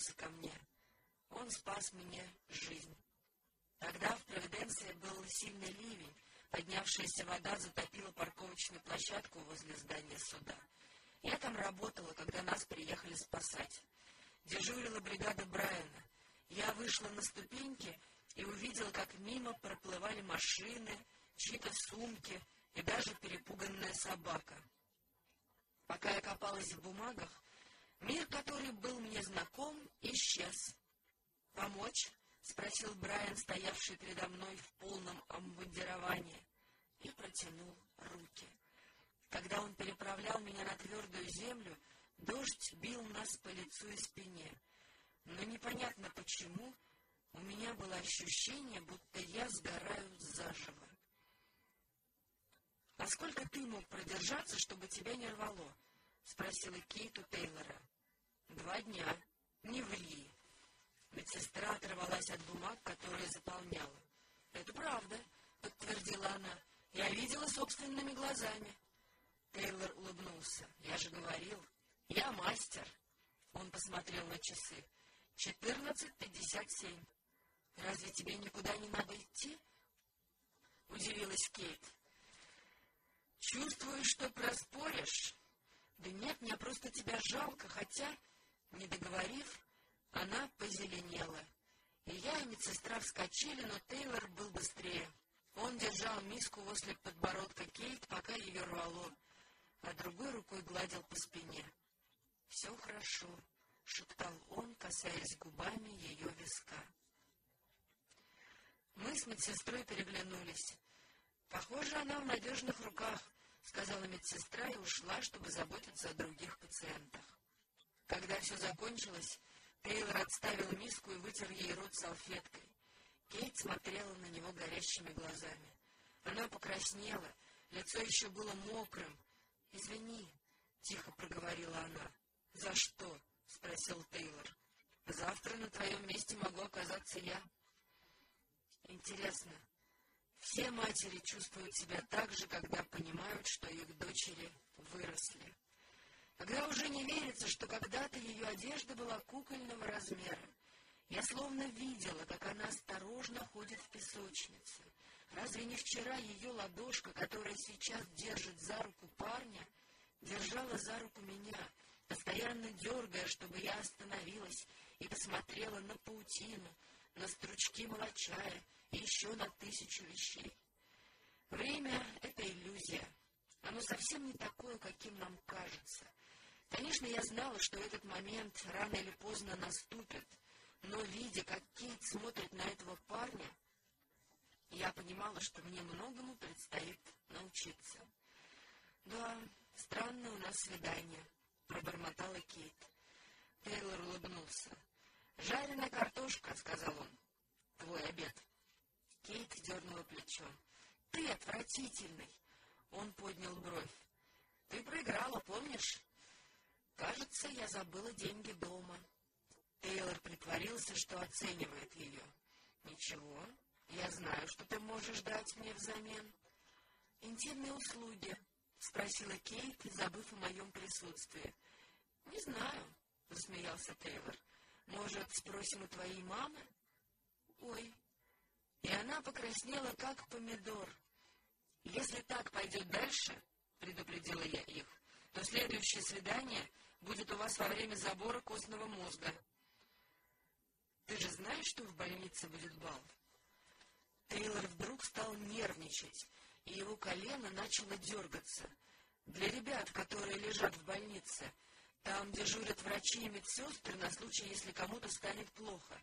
повернулся ко мне. Он спас мне жизнь. Тогда в Провиденции был сильный ливень, поднявшаяся вода затопила парковочную площадку возле здания суда. Я там работала, когда нас приехали спасать. Дежурила бригада Брайана. Я вышла на ступеньки и увидела, как мимо проплывали машины, чьи-то сумки и даже перепуганная собака. Пока я копалась в бумагах, мир, который был мне знаком, исчез. «Помочь?» — спросил Брайан, стоявший передо мной в полном обмундировании, и протянул руки. Когда он переправлял меня на твердую землю, дождь бил нас по лицу и спине. Но непонятно почему у меня было ощущение, будто я сгораю заживо. — А сколько ты мог продержаться, чтобы тебя не рвало? — спросила Кейт у Тейлора. — Два дня. Не ври. Медсестра оторвалась от бумаг, которые заполняла. — Это правда, — подтвердила она. — Я видела собственными глазами. Тейлор улыбнулся. — Я же говорил. Я мастер. Он посмотрел на часы. — Четырнадцать пятьдесят семь. — Разве тебе никуда не надо идти? — удивилась Кейт. — Чувствую, что проспоришь. Да нет, мне просто тебя жалко, хотя, не договорив, она позеленела. И я, и медсестра вскочили, но Тейлор был быстрее. Он держал миску возле подбородка Кейт, пока ее рвало, а другой рукой гладил по спине. — Все хорошо, — шептал он, касаясь губами ее виска. Мы с медсестрой переглянулись. — Похоже, она в надежных руках, — сказала медсестра и ушла, чтобы заботиться о других пациентах. Когда все закончилось, Тейлор отставил миску и вытер ей рот салфеткой. Кейт смотрела на него горящими глазами. Она покраснела, лицо еще было мокрым. — Извини, — тихо проговорила она. — За что? — спросил Тейлор. — Завтра на твоем месте могу оказаться я. Интересно, все матери чувствуют себя так же, когда понимают, что их дочери выросли когда уже не верится, что когда-то ее одежда была кукольного размера. Я словно видела, как она осторожно ходит в песочнице. Разве не вчера ее ладошка, которая сейчас держит за руку парня, держала за руку меня, постоянно дергая, чтобы я остановилась и посмотрела на паутину, на стручки молочая еще на тысячу вещей. Время — это иллюзия. Оно совсем не такое, каким нам кажется — Конечно, я знала, что этот момент рано или поздно наступит, но, видя, как Кейт смотрит на этого парня, я понимала, что мне многому предстоит научиться. — Да, странное у нас свидание, — пробормотала Кейт. Тейлор улыбнулся. — Жареная картошка, — сказал он. — Твой обед. Кейт дернула плечом. — Ты отвратительный. Он поднял бровь. — Ты проиграла, помнишь? Кажется, я забыла деньги дома. Тейлор притворился, что оценивает ее. Ничего, я знаю, что ты можешь дать мне взамен. Интимные услуги, спросила Кейт, забыв о моем присутствии. Не знаю, засмеялся Тейлор. Может, спросим у твоей мамы? Ой. И она покраснела, как помидор. Если так пойдет дальше, предупредила я их, то следующее свидание будет у вас во время забора костного мозга. Ты же знаешь, что в больнице будет бал? Тейлор вдруг стал нервничать, и его колено начало дергаться. Для ребят, которые лежат в больнице, там дежурят врачи и медсестры на случай, если кому-то станет плохо.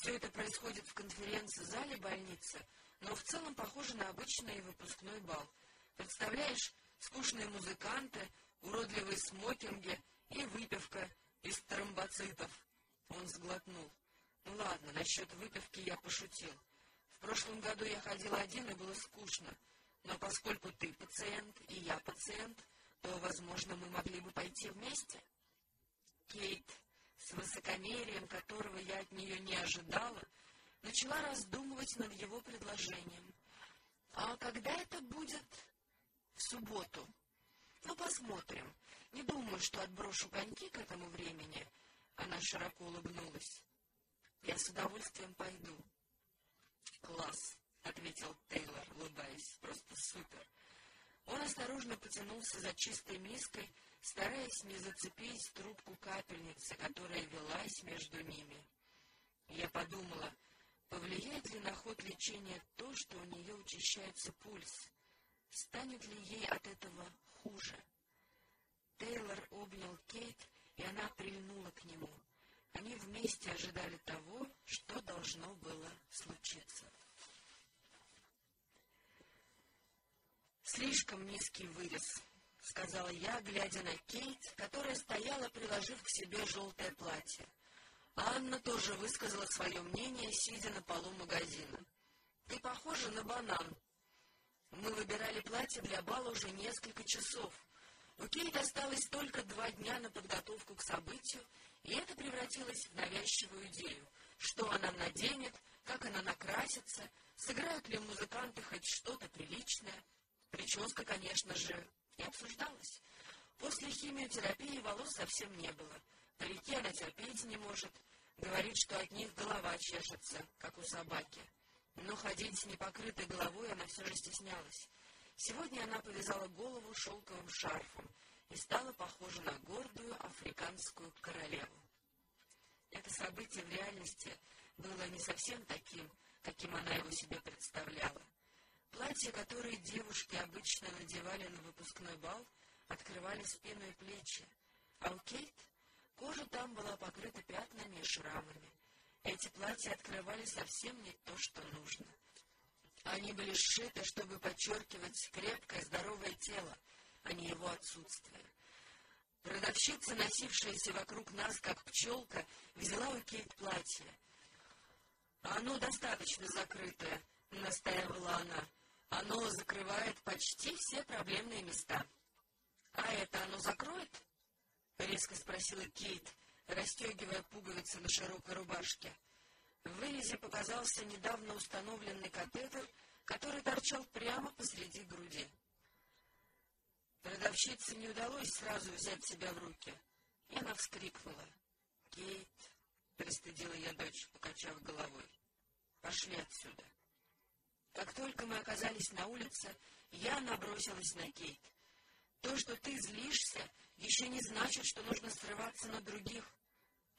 Все это происходит в конференц-зале больницы, но в целом похоже на обычный выпускной бал. Представляешь, скучные музыканты, уродливые смокинги — и выпивка из тромбоцитов. Он сглотнул. Ну ладно, насчет выпивки я пошутил. В прошлом году я ходил один, и было скучно. Но поскольку ты пациент, и я пациент, то, возможно, мы могли бы пойти вместе. Кейт, с высокомерием, которого я от нее не ожидала, начала раздумывать над его предложением. А когда это будет? В субботу. Ну, посмотрим. Не думаю, что отброшу коньки к этому времени. Она широко улыбнулась. «Я с удовольствием пойду». «Класс», — ответил Тейлор, улыбаясь. «Просто супер». Он осторожно потянулся за чистой миской, стараясь не зацепить трубку капельницы, которая велась между ними. Я подумала, повлияет ли на ход лечения то, что у нее учащается пульс? Станет ли ей от этого хуже? Тейлор обнял Кейт, и она прильнула к нему. Они вместе ожидали того, что должно было случиться. «Слишком низкий вырез», — сказала я, глядя на Кейт, которая стояла, приложив к себе желтое платье. Анна тоже высказала свое мнение, сидя на полу магазина. «Ты похожа на банан». Мы выбирали платье для бала уже несколько часов. У Кейт осталось только два дня на подготовку к событию, и это превратилось в навязчивую идею. Что она наденет, как она накрасится, сыграют ли музыканты хоть что-то приличное. Прическа, конечно же, не обсуждалась. После химиотерапии волос совсем не было. Парики она терпеть не может. Говорит, что от них голова чешется, как у собаки. Но ходить с непокрытой головой она все же стеснялась. Сегодня она повязала голову шелковым шарфом и стала похожа на гордую африканскую королеву. Это событие в реальности было не совсем таким, каким она его себе представляла. Платья, которые девушки обычно надевали на выпускной бал, открывали спину и плечи, а у Кейт кожа там была покрыта пятнами и шрамами. Эти платья открывали совсем не то, что нужно. Они были сшиты, чтобы подчеркивать крепкое, здоровое тело, а не его отсутствие. Продавщица, носившаяся вокруг нас, как пчелка, взяла у Кейт платье. «Оно достаточно закрытое», — настаивала она. «Оно закрывает почти все проблемные места». «А это оно закроет?» — резко спросила Кейт, расстегивая пуговицы на широкой рубашке. В вырезе показался недавно установленный катетер, который торчал прямо посреди груди. Продавщице не удалось сразу взять себя в руки, и она вскрикнула. — Кейт, — пристыдила я дочь, покачав головой, — пошли отсюда. Как только мы оказались на улице, я набросилась на Кейт. То, что ты злишься, еще не значит, что нужно срываться на других.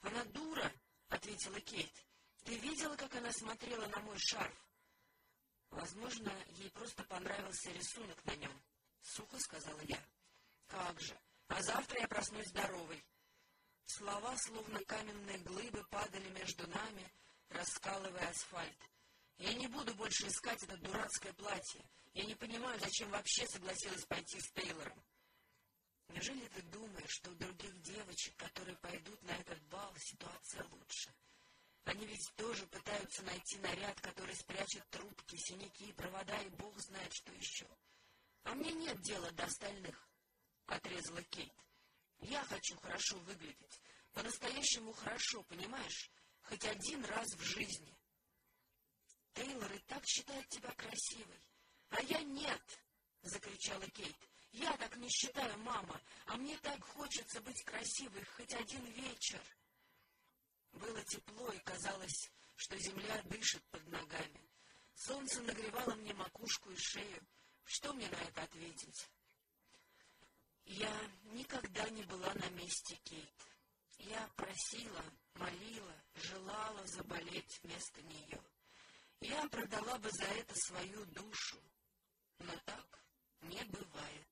— Она дура, — ответила Кейт. — Ты видела, как она смотрела на мой шарф? Возможно, ей просто понравился рисунок на нем, — сухо сказала я. — Как же! А завтра я проснусь здоровой. Слова, словно каменные глыбы, падали между нами, раскалывая асфальт. Я не буду больше искать это дурацкое платье. Я не понимаю, зачем вообще согласилась пойти с Тейлором. Неужели ты думаешь, что у других девочек, которые пойдут на этот бал, ситуация лучше? Они ведь тоже пытаются найти наряд, который спрячет трубки, синяки, провода и бог знает что еще. А мне нет дела до остальных, — отрезала Кейт. Я хочу хорошо выглядеть, по-настоящему хорошо, понимаешь? Хоть один раз в жизни. Тейлор и так считает тебя красивой, а я нет, — закричала Кейт. Я так не считаю, мама, а мне так хочется быть красивой хоть один вечер. Было тепло, и казалось, что земля дышит под ногами. Солнце нагревало мне макушку и шею. Что мне на это ответить? Я никогда не была на месте Кейт. Я просила, молила, желала заболеть вместо нее. Я продала бы за это свою душу. Но так не бывает.